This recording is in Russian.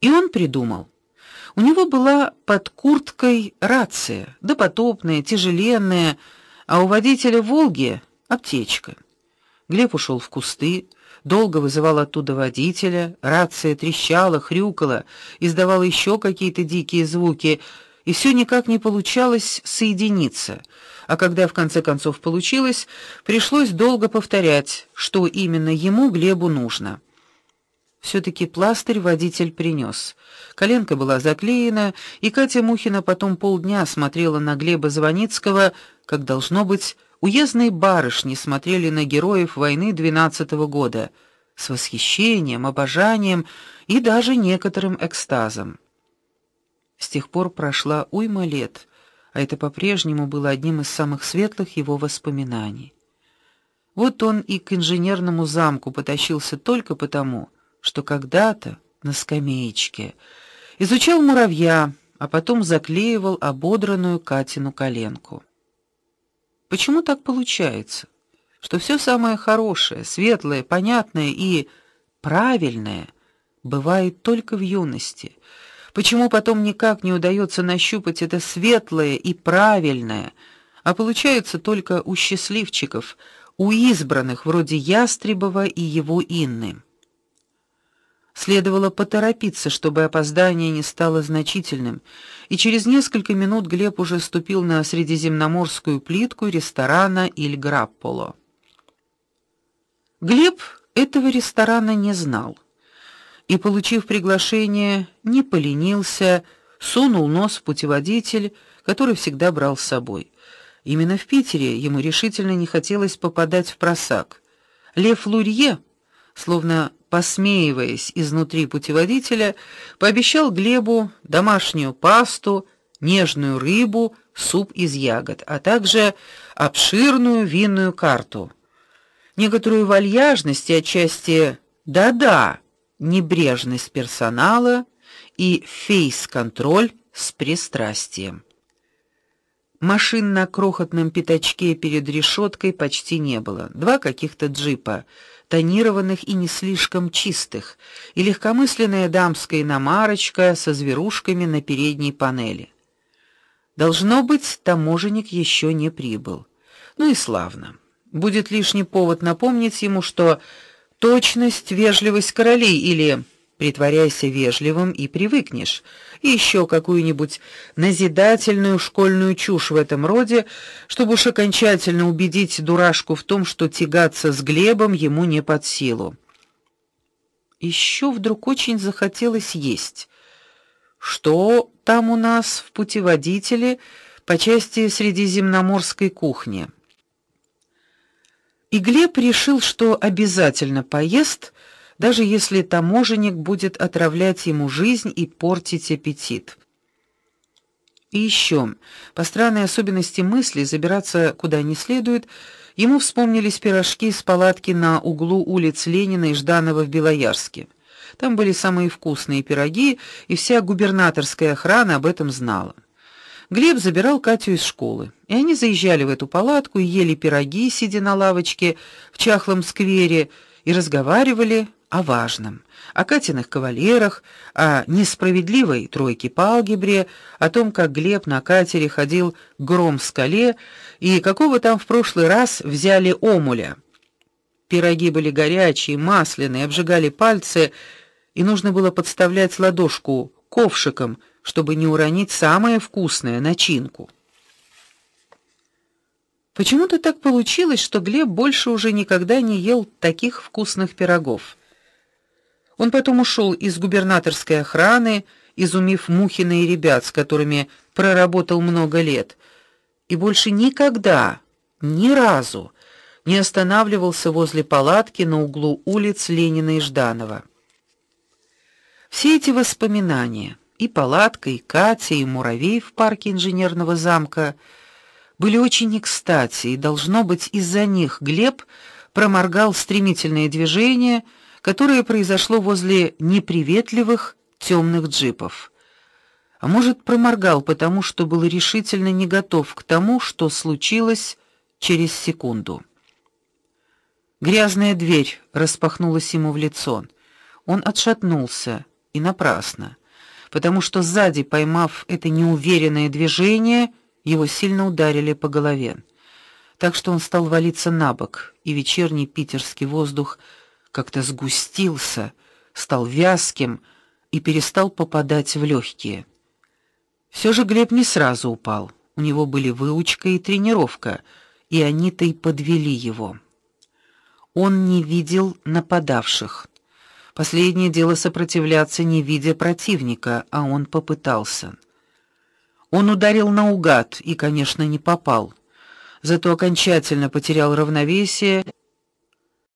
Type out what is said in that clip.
И он придумал. У него была под курткой рация, допотопная, тяжеленная, а у водителя Волги аптечка. Глеб ушел в кусты, долго вызывал оттуда водителя, рация трещала, хрюкала, издавала еще какие-то дикие звуки, и все никак не получалось соединиться. А когда в конце концов получилось, пришлось долго повторять, что именно ему Глебу нужно. Все таки пластырь водитель принес. Коленка была заклеена, и Катя Мухина потом полдня смотрела на Глеба Звоницкого, как должно быть, уездные барышни смотрели на героев войны двенадцатого года с восхищением, обожанием и даже некоторым экстазом. С тех пор прошла уйма лет, а это по-прежнему было одним из самых светлых его воспоминаний. Вот он и к инженерному замку потащился только потому, что когда-то на скамеечке изучал муравья, а потом заклеивал ободранную Катину коленку. Почему так получается, что все самое хорошее, светлое, понятное и правильное бывает только в юности? Почему потом никак не удается нащупать это светлое и правильное, а получается только у счастливчиков, у избранных вроде Ястребова и его Инны? Следовало поторопиться, чтобы опоздание не стало значительным, и через несколько минут Глеб уже ступил на средиземноморскую плитку ресторана Иль Грапполо. Глеб этого ресторана не знал. И получив приглашение, не поленился, сунул нос в путеводитель, который всегда брал с собой. Именно в Питере ему решительно не хотелось попадать в просак. Лев Лурье, словно посмеиваясь изнутри путеводителя, пообещал Глебу домашнюю пасту, нежную рыбу, суп из ягод, а также обширную винную карту. Некоторую вальяжность и отчасти да-да, небрежность персонала и фейс-контроль с пристрастием. Машин на крохотном пятачке перед решеткой почти не было. Два каких-то джипа тонированных и не слишком чистых, и легкомысленная дамская иномарочка со зверушками на передней панели. Должно быть, таможенник еще не прибыл. Ну и славно. Будет лишний повод напомнить ему, что точность, вежливость королей или Притворяйся вежливым и привыкнешь. И еще какую-нибудь назидательную школьную чушь в этом роде, чтобы уж окончательно убедить дурашку в том, что тягаться с Глебом ему не под силу. Еще вдруг очень захотелось есть. Что там у нас в путеводителе по части средиземноморской кухни? И Глеб решил, что обязательно поест даже если таможенник будет отравлять ему жизнь и портить аппетит. И еще, по странной особенности мысли забираться куда не следует, ему вспомнились пирожки из палатки на углу улиц Ленина и Жданова в Белоярске. Там были самые вкусные пироги, и вся губернаторская охрана об этом знала. Глеб забирал Катю из школы, и они заезжали в эту палатку и ели пироги, сидя на лавочке в чахлом сквере, и разговаривали о важном, о Катиных кавалерах, о несправедливой тройке по алгебре, о том, как Глеб на катере ходил гром в скале и какого там в прошлый раз взяли омуля. Пироги были горячие, масляные, обжигали пальцы, и нужно было подставлять ладошку ковшиком, чтобы не уронить самое вкусное начинку. Почему-то так получилось, что Глеб больше уже никогда не ел таких вкусных пирогов. Он потом ушел из губернаторской охраны, изумив Мухина и ребят, с которыми проработал много лет, и больше никогда, ни разу не останавливался возле палатки на углу улиц Ленина и Жданова. Все эти воспоминания, и палатка, и Катя, и муравей в парке инженерного замка были очень не кстати, и должно быть, из-за них Глеб проморгал стремительное движение которое произошло возле неприветливых темных джипов. А может, проморгал потому, что был решительно не готов к тому, что случилось через секунду. Грязная дверь распахнулась ему в лицо. Он отшатнулся и напрасно, потому что сзади, поймав это неуверенное движение, его сильно ударили по голове. Так что он стал валиться на бок, и вечерний питерский воздух как-то сгустился, стал вязким и перестал попадать в легкие. Все же Глеб не сразу упал. У него были выучка и тренировка, и они-то и подвели его. Он не видел нападавших. Последнее дело сопротивляться, не видя противника, а он попытался. Он ударил наугад и, конечно, не попал. Зато окончательно потерял равновесие